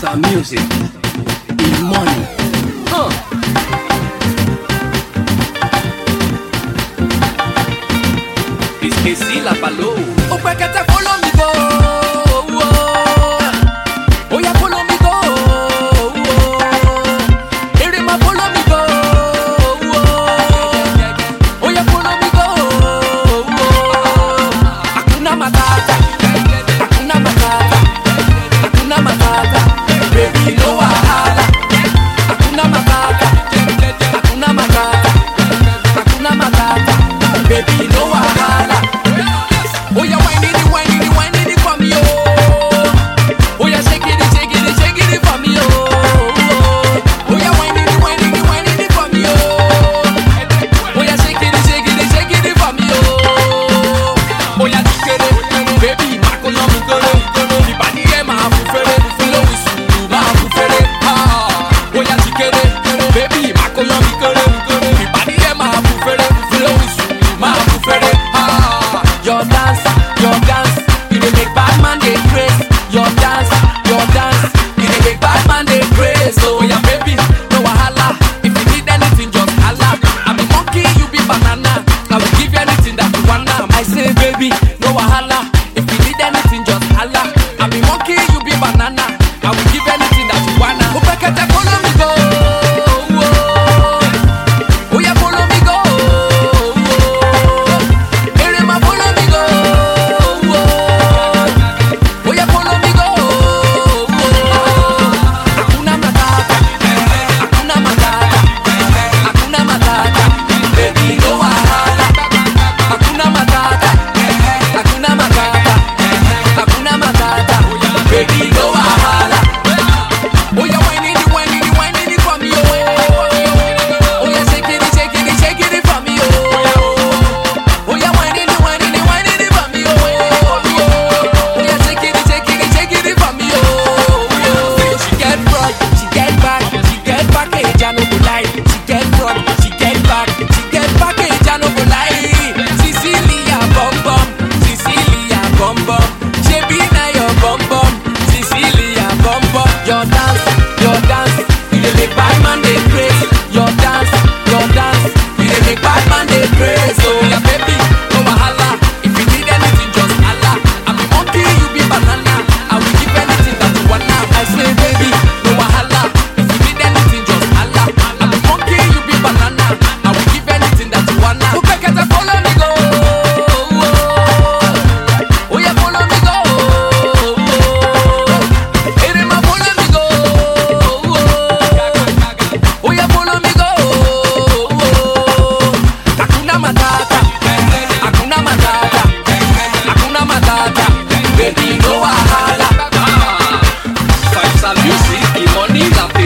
Mr. Music is money. Uh. Es que sí, la paloma. you be banana. I will give bum bum. camisa